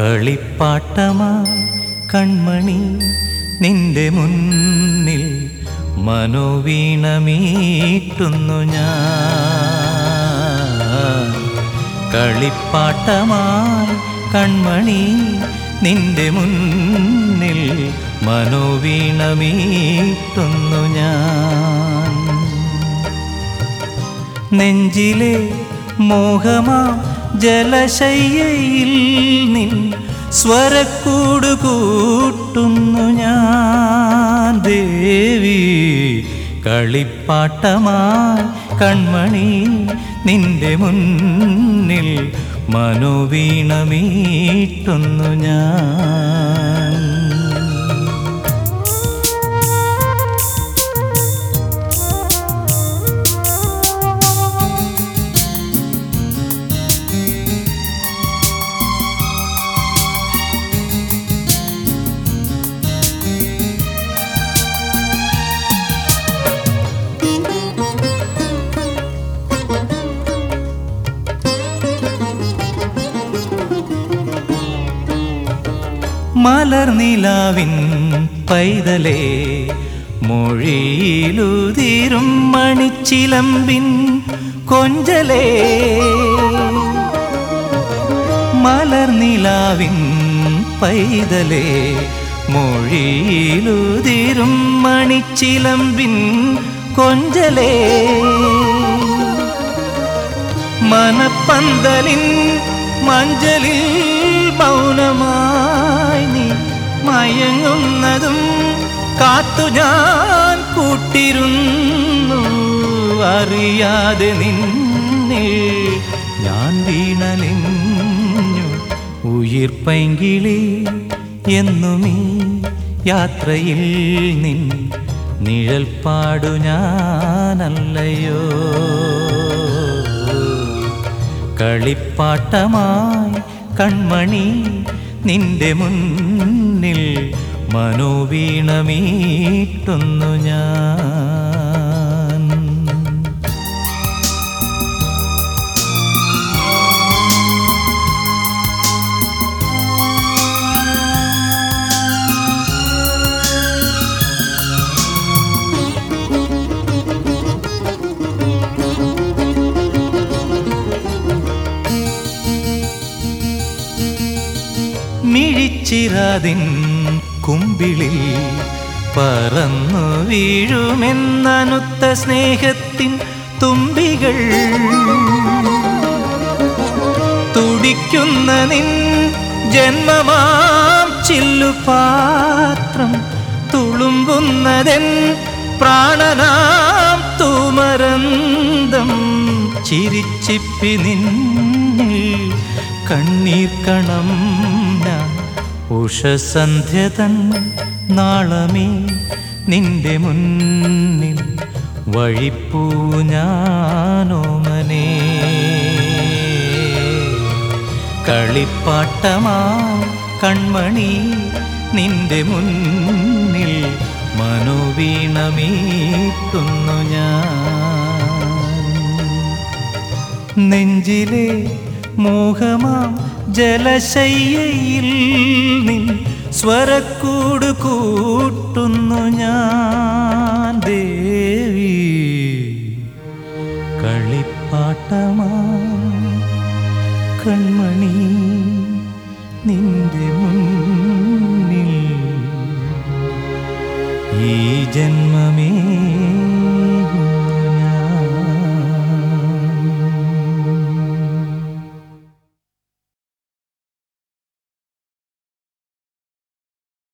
കളിപ്പാട്ടമായി കൺമണി നിന്റെ മുന്നിൽ മനോവീണമീട്ടുന്നു ഞാൻ. കളിപ്പാട്ടമായി കൺമണി നിന്റെ മുന്നിൽ മനോവീണമീട്ടുന്നു ഞാൻ. നെഞ്ചിലെ മോഹമാ ജലശയ്യയിൽ സ്വരക്കൂട് കൂട്ടുന്നു ഞാൻ ദേവി. കളിപ്പാട്ടമായി കൺമണി നിന്റെ മുന്നിൽ മനോവീണമീട്ടുന്നു ഞാൻ. மலர் நிலாவின் பைதலே மொழியிலுதிரும் மணிச்சிலம்பின் கொஞ்சலே. மலர் நிலாவின் பைதலே மொழியிலுதிரும் மணிச்சிலம்பின் கொஞ்சலே. மனப்பந்தலின் மஞ்சளில் மௌனமா മയങ്ങുന്നതും കാത്തു ഞാൻ കൂട്ടിരുന്നു. അറിയാതെ നിന്നിൽ ഞാൻ വീണലിഞ്ഞു ഉയിർപ്പൈങ്കിളി എന്നുമീ യാത്രയിൽ നിൻ നിഴൽ പാടു ഞാനല്ലയോ. കളിപ്പാട്ടമായി കൺമണി നിന്റെ മുന്നിൽ മനോവീണമീട്ടുന്നു ഞാൻ. മിഴിച്ചിരാതിൻ കുമ്പിളിൽ പറന്നു വീഴുമെന്നനുത്ത സ്നേഹത്തിൻ തുമ്പികൾ. തുടിക്കുന്ന നിൻ ജന്മമാം ചില്ലുപാത്രം. തുളുമ്പുന്നതൻ പ്രാണനാം തൂമരന്തം. ചിരിച്ചിപ്പി നിന്നിൽ കണ്ണീർ കണം ഞാൻ ഉഷസന്ധ്യതൻ നാളമേ നിന്റെ മുന്നിൽ വഴിപ്പൂ ഞാനോമനേ. കളിപ്പാട്ടമാ കൺമണി നിന്റെ മുന്നിൽ മനോവീണമീട്ടുന്നു ഞാൻ. നെഞ്ചിലെ മോഹമാം ജലശയ്യയിൽ നിൻ സ്വരക്കൂട് കൂട്ടുന്നു ഞാൻ ദേവി. കളിപ്പാട്ടമാ കൺമണി നിന്റെ മുന്നിൽ. ഈ ജന്മമേ